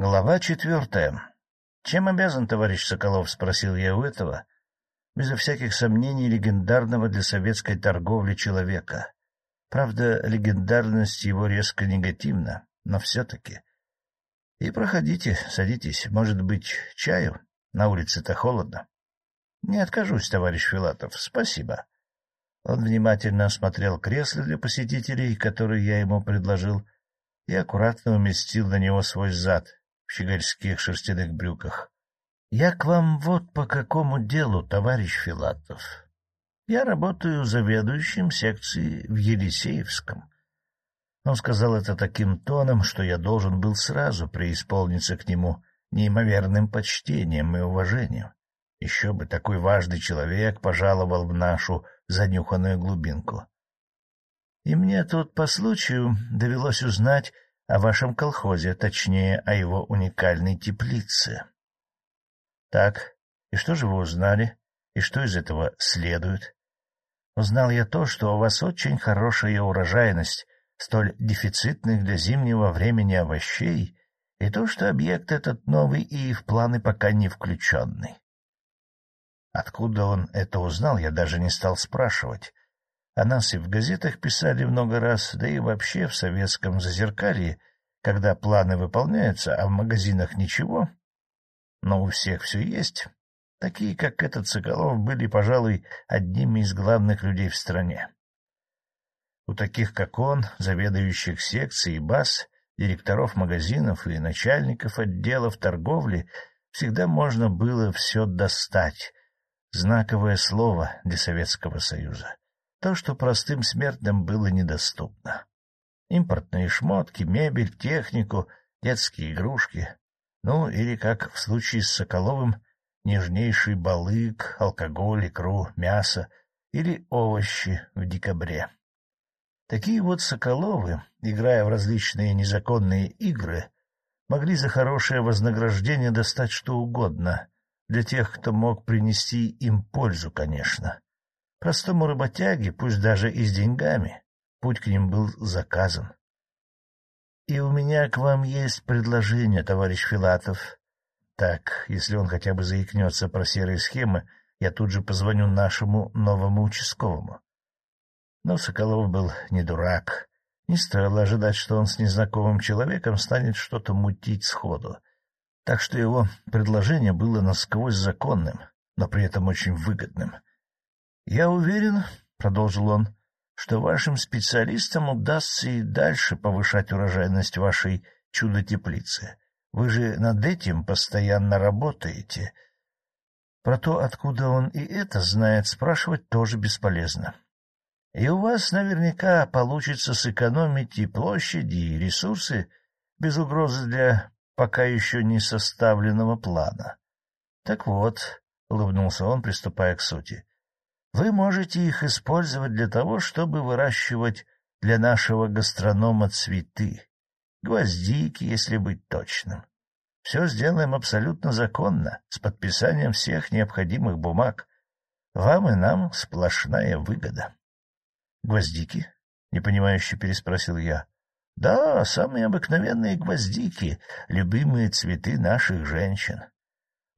Глава четвертая. «Чем обязан, товарищ Соколов?» — спросил я у этого, безо всяких сомнений, легендарного для советской торговли человека. Правда, легендарность его резко негативна, но все-таки. И проходите, садитесь, может быть, чаю? На улице-то холодно. Не откажусь, товарищ Филатов, спасибо. Он внимательно осмотрел кресло для посетителей, которые я ему предложил, и аккуратно уместил на него свой зад в щегольских шерстяных брюках. — Я к вам вот по какому делу, товарищ Филатов. Я работаю заведующим секцией в Елисеевском. Он сказал это таким тоном, что я должен был сразу преисполниться к нему неимоверным почтением и уважением. Еще бы такой важный человек пожаловал в нашу занюханную глубинку. И мне тут по случаю довелось узнать о вашем колхозе, точнее, о его уникальной теплице. Так, и что же вы узнали, и что из этого следует? Узнал я то, что у вас очень хорошая урожайность столь дефицитных для зимнего времени овощей, и то, что объект этот новый и в планы пока не включенный. Откуда он это узнал, я даже не стал спрашивать. О нас и в газетах писали много раз, да и вообще в советском зазеркалье, когда планы выполняются, а в магазинах ничего. Но у всех все есть. Такие, как этот Соколов, были, пожалуй, одними из главных людей в стране. У таких, как он, заведующих секций и баз, директоров магазинов и начальников отделов торговли, всегда можно было все достать, знаковое слово для Советского Союза. То, что простым смертным было недоступно. Импортные шмотки, мебель, технику, детские игрушки. Ну, или, как в случае с Соколовым, нежнейший балык, алкоголь, икру, мясо или овощи в декабре. Такие вот Соколовы, играя в различные незаконные игры, могли за хорошее вознаграждение достать что угодно, для тех, кто мог принести им пользу, конечно. Простому работяге, пусть даже и с деньгами, путь к ним был заказан. — И у меня к вам есть предложение, товарищ Филатов. Так, если он хотя бы заикнется про серые схемы, я тут же позвоню нашему новому участковому. Но Соколов был не дурак. Не стоило ожидать, что он с незнакомым человеком станет что-то мутить сходу так что его предложение было насквозь законным, но при этом очень выгодным. — Я уверен, — продолжил он, — что вашим специалистам удастся и дальше повышать урожайность вашей чудо-теплицы. Вы же над этим постоянно работаете. Про то, откуда он и это знает, спрашивать тоже бесполезно. И у вас наверняка получится сэкономить и площади, и ресурсы без угрозы для пока еще не составленного плана. Так вот, — улыбнулся он, приступая к сути, — вы можете их использовать для того, чтобы выращивать для нашего гастронома цветы, гвоздики, если быть точным. Все сделаем абсолютно законно, с подписанием всех необходимых бумаг. Вам и нам сплошная выгода. — Гвоздики? — непонимающе переспросил я. Да, самые обыкновенные гвоздики, любимые цветы наших женщин.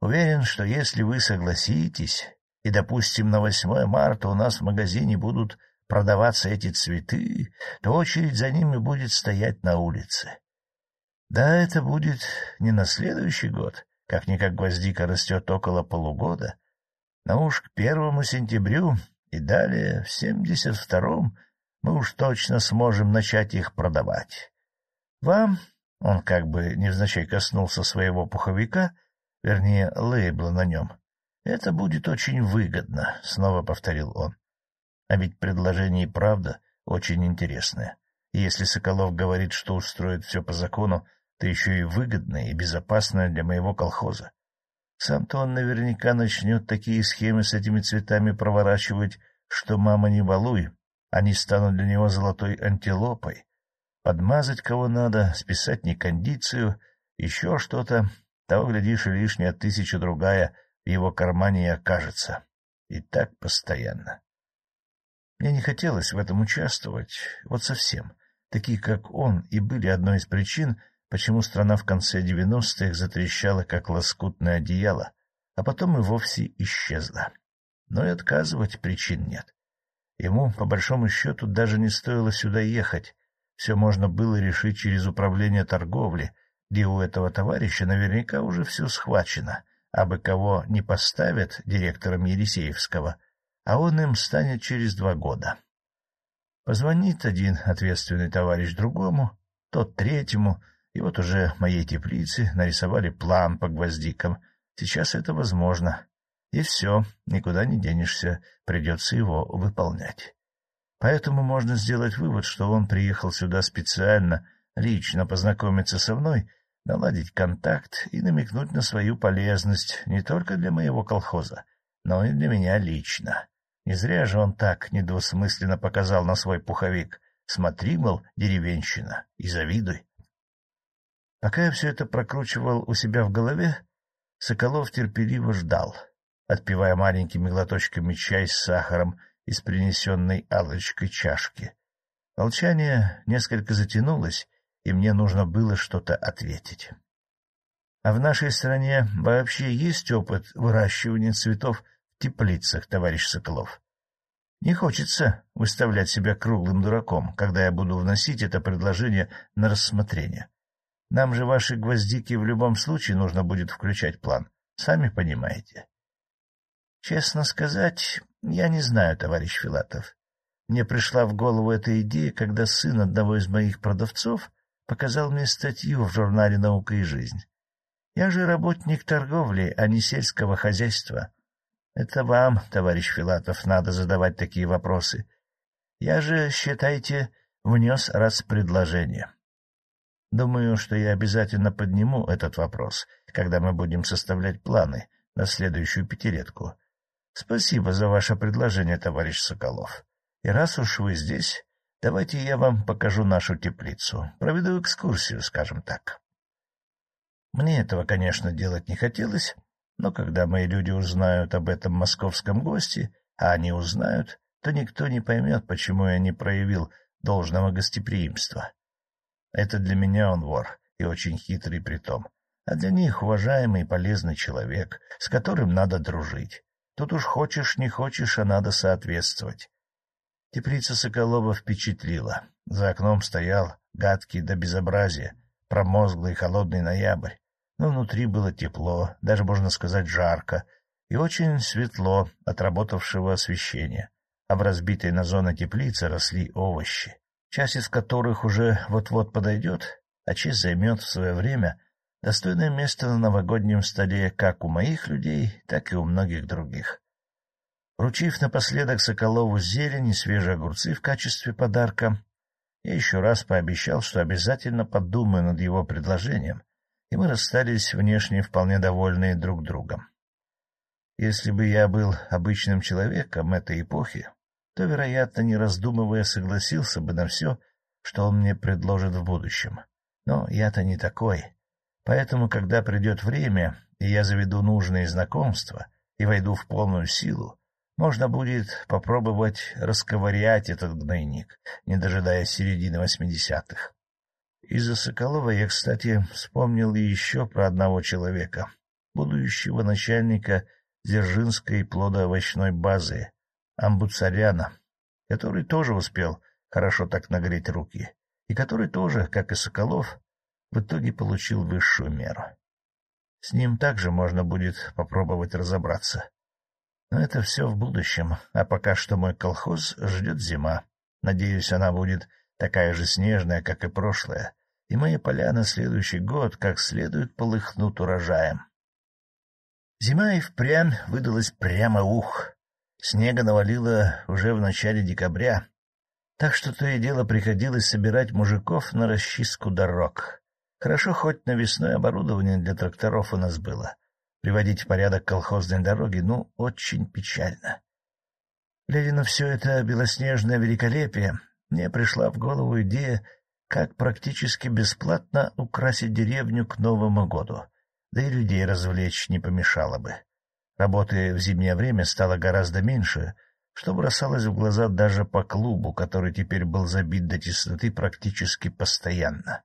Уверен, что если вы согласитесь, и, допустим, на 8 марта у нас в магазине будут продаваться эти цветы, то очередь за ними будет стоять на улице. Да, это будет не на следующий год, как-никак гвоздика растет около полугода, но уж к первому сентябрю и далее, в семьдесят втором, мы уж точно сможем начать их продавать. Вам, — он как бы невзначай коснулся своего пуховика, вернее, лейбла на нем, — это будет очень выгодно, — снова повторил он. А ведь предложение и правда очень интересное. И если Соколов говорит, что устроит все по закону, то еще и выгодное и безопасное для моего колхоза. Сам-то он наверняка начнет такие схемы с этими цветами проворачивать, что мама не балуй, они станут для него золотой антилопой. Подмазать кого надо, списать некондицию, еще что-то. Того, глядишь, и лишняя тысяча-другая в его кармане и окажется. И так постоянно. Мне не хотелось в этом участвовать, вот совсем. Такие, как он, и были одной из причин, почему страна в конце девяностых затрещала, как лоскутное одеяло, а потом и вовсе исчезла. Но и отказывать причин нет. Ему, по большому счету, даже не стоило сюда ехать. Все можно было решить через управление торговли, где у этого товарища наверняка уже все схвачено, а бы кого не поставят директором Елисеевского, а он им станет через два года. Позвонит один ответственный товарищ другому, тот третьему, и вот уже моей теплице нарисовали план по гвоздикам. Сейчас это возможно. И все, никуда не денешься, придется его выполнять. Поэтому можно сделать вывод, что он приехал сюда специально, лично познакомиться со мной, наладить контакт и намекнуть на свою полезность не только для моего колхоза, но и для меня лично. Не зря же он так недвусмысленно показал на свой пуховик. Смотри, мол, деревенщина, и завидуй. Пока я все это прокручивал у себя в голове, Соколов терпеливо ждал — отпивая маленькими глоточками чай с сахаром из принесенной Аллочкой чашки. Молчание несколько затянулось, и мне нужно было что-то ответить. — А в нашей стране вообще есть опыт выращивания цветов в теплицах, товарищ Соколов? Не хочется выставлять себя круглым дураком, когда я буду вносить это предложение на рассмотрение. Нам же ваши гвоздики в любом случае нужно будет включать план, сами понимаете. — Честно сказать, я не знаю, товарищ Филатов. Мне пришла в голову эта идея, когда сын одного из моих продавцов показал мне статью в журнале «Наука и жизнь». Я же работник торговли, а не сельского хозяйства. Это вам, товарищ Филатов, надо задавать такие вопросы. Я же, считайте, внес раз предложение. Думаю, что я обязательно подниму этот вопрос, когда мы будем составлять планы на следующую пятилетку. Спасибо за ваше предложение, товарищ Соколов. И раз уж вы здесь, давайте я вам покажу нашу теплицу, проведу экскурсию, скажем так. Мне этого, конечно, делать не хотелось, но когда мои люди узнают об этом московском госте, а они узнают, то никто не поймет, почему я не проявил должного гостеприимства. Это для меня он вор, и очень хитрый притом, а для них уважаемый и полезный человек, с которым надо дружить. Тут уж хочешь, не хочешь, а надо соответствовать. Теплица Соколова впечатлила. За окном стоял гадкий до безобразия, промозглый холодный ноябрь. Но внутри было тепло, даже, можно сказать, жарко, и очень светло от работавшего освещения. А в разбитой на зоне теплицы росли овощи, часть из которых уже вот-вот подойдет, а часть займет в свое время Достойное место на новогоднем столе как у моих людей, так и у многих других. Вручив напоследок Соколову зелень и свежие огурцы в качестве подарка, я еще раз пообещал, что обязательно подумаю над его предложением, и мы расстались внешне вполне довольные друг другом. Если бы я был обычным человеком этой эпохи, то, вероятно, не раздумывая, согласился бы на все, что он мне предложит в будущем. Но я-то не такой. Поэтому, когда придет время, и я заведу нужные знакомства и войду в полную силу, можно будет попробовать расковырять этот гнойник, не дожидаясь середины восьмидесятых. Из-за Соколова я, кстати, вспомнил еще про одного человека, будущего начальника Дзержинской плодоовощной базы, Амбуцаряна, который тоже успел хорошо так нагреть руки, и который тоже, как и Соколов, в итоге получил высшую меру. С ним также можно будет попробовать разобраться. Но это все в будущем, а пока что мой колхоз ждет зима. Надеюсь, она будет такая же снежная, как и прошлая, и мои поля на следующий год как следует полыхнут урожаем. Зима и впрямь выдалась прямо ух. Снега навалило уже в начале декабря, так что то и дело приходилось собирать мужиков на расчистку дорог. Хорошо, хоть навесное оборудование для тракторов у нас было. Приводить в порядок колхозные дороги, ну, очень печально. Глядя на все это белоснежное великолепие, мне пришла в голову идея, как практически бесплатно украсить деревню к Новому году, да и людей развлечь не помешало бы. Работы в зимнее время стало гораздо меньше, что бросалось в глаза даже по клубу, который теперь был забит до тесноты практически постоянно.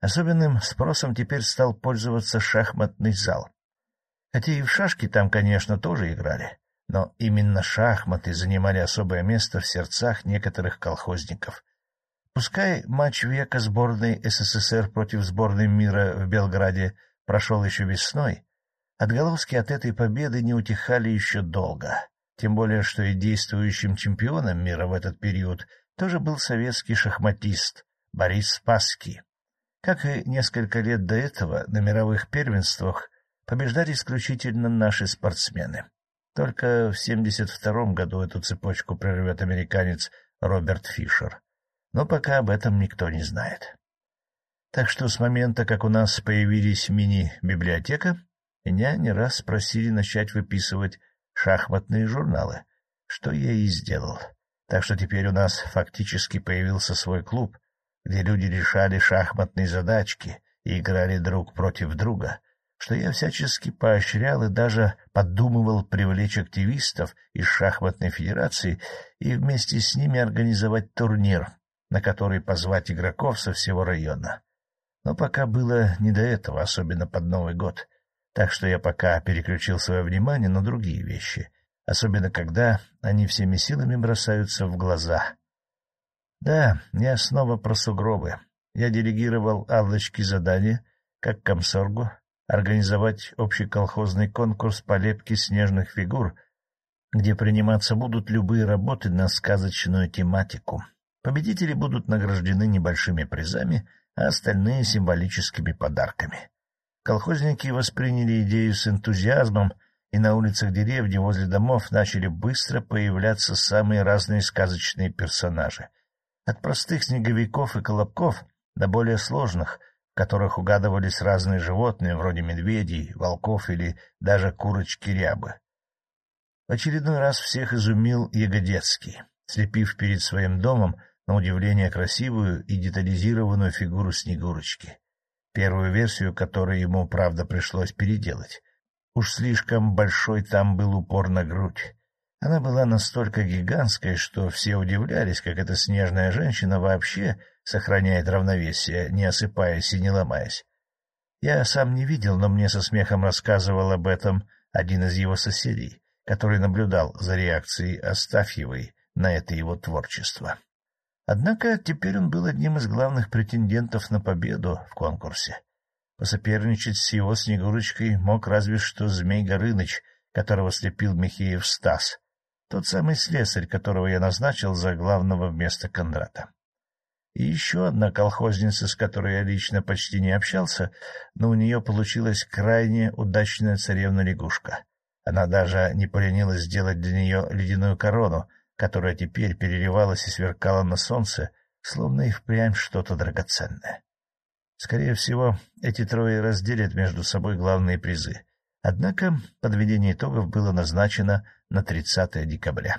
Особенным спросом теперь стал пользоваться шахматный зал. Хотя и в шашки там, конечно, тоже играли, но именно шахматы занимали особое место в сердцах некоторых колхозников. Пускай матч века сборной СССР против сборной мира в Белграде прошел еще весной, отголоски от этой победы не утихали еще долго, тем более что и действующим чемпионом мира в этот период тоже был советский шахматист Борис Спасский. Как и несколько лет до этого на мировых первенствах побеждали исключительно наши спортсмены. Только в 1972 году эту цепочку прервет американец Роберт Фишер. Но пока об этом никто не знает. Так что с момента, как у нас появились мини-библиотека, меня не раз просили начать выписывать шахматные журналы, что я и сделал. Так что теперь у нас фактически появился свой клуб, где люди решали шахматные задачки и играли друг против друга, что я всячески поощрял и даже подумывал привлечь активистов из шахматной федерации и вместе с ними организовать турнир, на который позвать игроков со всего района. Но пока было не до этого, особенно под Новый год, так что я пока переключил свое внимание на другие вещи, особенно когда они всеми силами бросаются в глаза. Да, я снова про сугробы. Я делегировал Аллочке задание, как комсоргу, организовать общий колхозный конкурс по лепке снежных фигур, где приниматься будут любые работы на сказочную тематику. Победители будут награждены небольшими призами, а остальные — символическими подарками. Колхозники восприняли идею с энтузиазмом, и на улицах деревни возле домов начали быстро появляться самые разные сказочные персонажи. От простых снеговиков и колобков до более сложных, которых угадывались разные животные, вроде медведей, волков или даже курочки-рябы. В очередной раз всех изумил Ягодецкий, слепив перед своим домом на удивление красивую и детализированную фигуру Снегурочки, первую версию которой ему, правда, пришлось переделать. Уж слишком большой там был упор на грудь. Она была настолько гигантской, что все удивлялись, как эта снежная женщина вообще сохраняет равновесие, не осыпаясь и не ломаясь. Я сам не видел, но мне со смехом рассказывал об этом один из его соседей, который наблюдал за реакцией Астафьевой на это его творчество. Однако теперь он был одним из главных претендентов на победу в конкурсе. Посоперничать с его Снегурочкой мог разве что Змей Горыныч, которого слепил Михеев Стас, тот самый слесарь, которого я назначил за главного вместо Кондрата. И еще одна колхозница, с которой я лично почти не общался, но у нее получилась крайне удачная царевна-лягушка. Она даже не поленилась сделать для нее ледяную корону, которая теперь переливалась и сверкала на солнце, словно и впрямь что-то драгоценное. Скорее всего, эти трое разделят между собой главные призы. Однако подведение итогов было назначено на 30 декабря.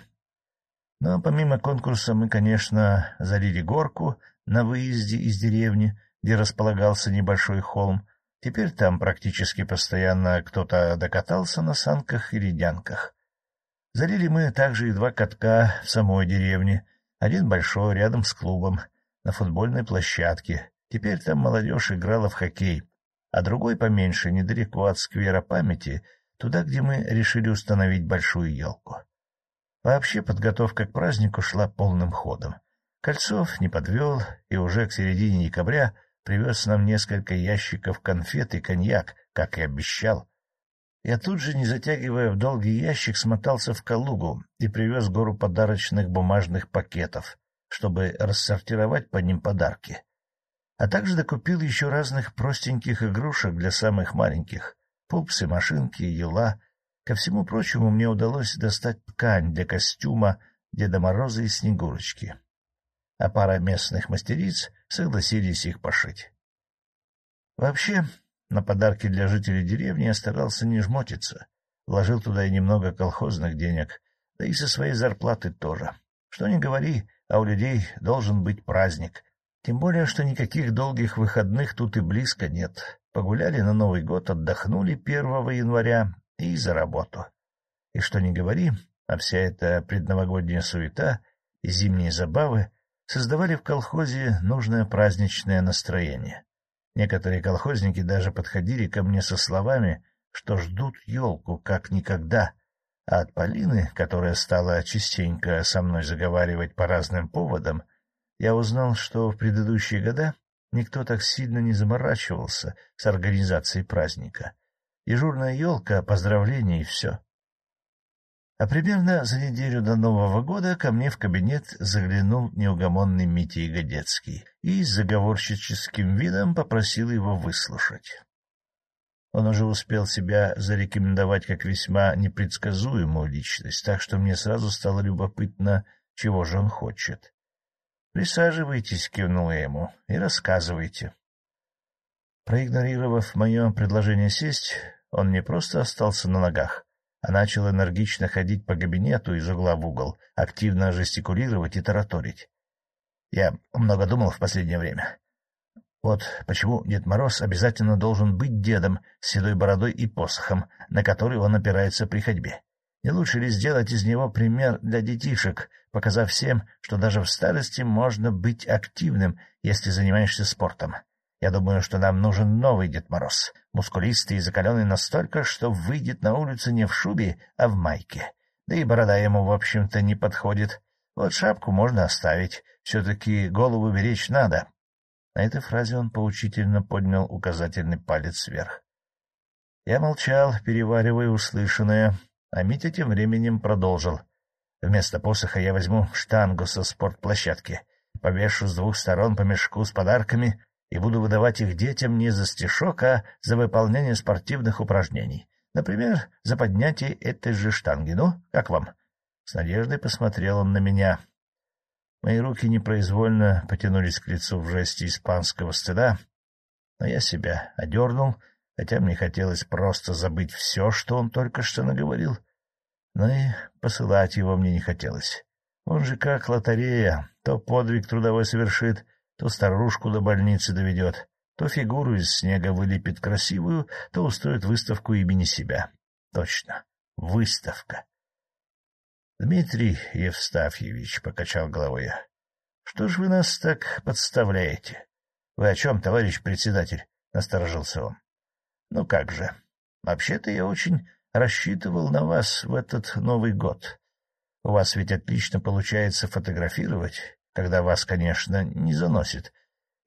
Но помимо конкурса мы, конечно, залили горку на выезде из деревни, где располагался небольшой холм. Теперь там практически постоянно кто-то докатался на санках и ледянках. Залили мы также и два катка в самой деревне, один большой рядом с клубом, на футбольной площадке. Теперь там молодежь играла в хоккей, а другой поменьше, недалеко от сквера памяти, туда, где мы решили установить большую елку. Вообще подготовка к празднику шла полным ходом. Кольцов не подвел и уже к середине декабря привез нам несколько ящиков конфет и коньяк, как и обещал. Я тут же, не затягивая в долгий ящик, смотался в Калугу и привез гору подарочных бумажных пакетов, чтобы рассортировать по ним подарки. А также докупил еще разных простеньких игрушек для самых маленьких — пупсы, машинки, юла. Ко всему прочему, мне удалось достать ткань для костюма Деда Мороза и Снегурочки. А пара местных мастериц согласились их пошить. Вообще, на подарки для жителей деревни я старался не жмотиться, вложил туда и немного колхозных денег, да и со своей зарплаты тоже. Что ни говори, а у людей должен быть праздник. Тем более, что никаких долгих выходных тут и близко нет. Погуляли на Новый год, отдохнули 1 января и за работу. И что ни говори, а вся эта предновогодняя суета и зимние забавы создавали в колхозе нужное праздничное настроение. Некоторые колхозники даже подходили ко мне со словами, что ждут елку как никогда, а от Полины, которая стала частенько со мной заговаривать по разным поводам, я узнал, что в предыдущие года никто так сильно не заморачивался с организацией праздника. Дежурная елка, поздравления и все. А примерно за неделю до Нового года ко мне в кабинет заглянул неугомонный Митя Ягодецкий и с заговорщическим видом попросил его выслушать. Он уже успел себя зарекомендовать как весьма непредсказуемую личность, так что мне сразу стало любопытно, чего же он хочет. — Присаживайтесь, — кивнул я ему, — и рассказывайте. Проигнорировав мое предложение сесть, он не просто остался на ногах, а начал энергично ходить по кабинету из угла в угол, активно жестикулировать и тараторить. Я много думал в последнее время. Вот почему Дед Мороз обязательно должен быть дедом с седой бородой и посохом, на который он опирается при ходьбе. Не лучше ли сделать из него пример для детишек, показав всем, что даже в старости можно быть активным, если занимаешься спортом? Я думаю, что нам нужен новый Дед Мороз, мускулистый и закаленный настолько, что выйдет на улицу не в шубе, а в майке. Да и борода ему, в общем-то, не подходит. Вот шапку можно оставить, все-таки голову беречь надо. На этой фразе он поучительно поднял указательный палец вверх. Я молчал, переваривая услышанное, а Митя тем временем продолжил. Вместо посоха я возьму штангу со спортплощадки, повешу с двух сторон по мешку с подарками и буду выдавать их детям не за стишок, а за выполнение спортивных упражнений. Например, за поднятие этой же штанги. Ну, как вам? С надеждой посмотрел он на меня. Мои руки непроизвольно потянулись к лицу в жесте испанского стыда, но я себя одернул, хотя мне хотелось просто забыть все, что он только что наговорил. Но и посылать его мне не хотелось. Он же как лотерея, то подвиг трудовой совершит, то старушку до больницы доведет, то фигуру из снега вылепит красивую, то устроит выставку имени себя. Точно, выставка. — Дмитрий Евстафьевич, — покачал головой что ж вы нас так подставляете? — Вы о чем, товарищ председатель? — насторожился он. — Ну как же. Вообще-то я очень рассчитывал на вас в этот Новый год. У вас ведь отлично получается фотографировать, когда вас, конечно, не заносит,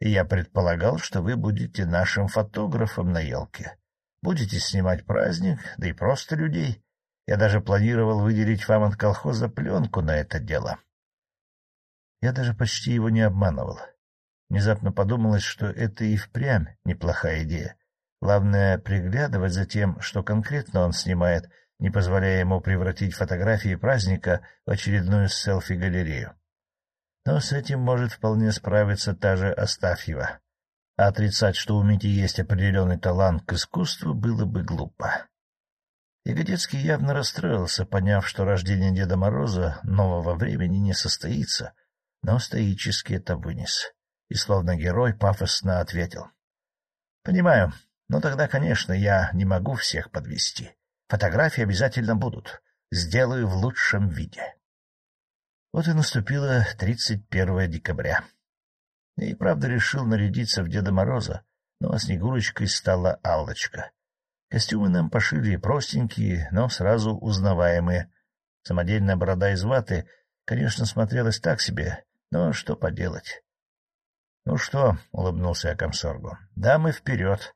я предполагал, что вы будете нашим фотографом на елке. Будете снимать праздник, да и просто людей. Я даже планировал выделить вам от колхоза пленку на это дело. Я даже почти его не обманывал. Внезапно подумалось, что это и впрямь неплохая идея. Главное — приглядывать за тем, что конкретно он снимает, не позволяя ему превратить фотографии праздника в очередную селфи-галерею. Но с этим может вполне справиться та же Астафьева. А отрицать, что у Мити есть определенный талант к искусству, было бы глупо. Ягодецкий явно расстроился, поняв, что рождение Деда Мороза нового времени не состоится, но стоически это вынес. И словно герой пафосно ответил. — Понимаю, но тогда, конечно, я не могу всех подвести. Фотографии обязательно будут. Сделаю в лучшем виде. Вот и наступило 31 декабря. Я и правда решил нарядиться в Деда Мороза, но Снегурочкой стала Аллочка. Костюмы нам пошили простенькие, но сразу узнаваемые. Самодельная борода из ваты, конечно, смотрелась так себе, но что поделать. — Ну что, — улыбнулся я комсоргу, — дамы вперед.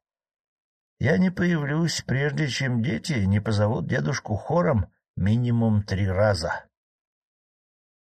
Я не появлюсь, прежде чем дети не позовут дедушку хором минимум три раза.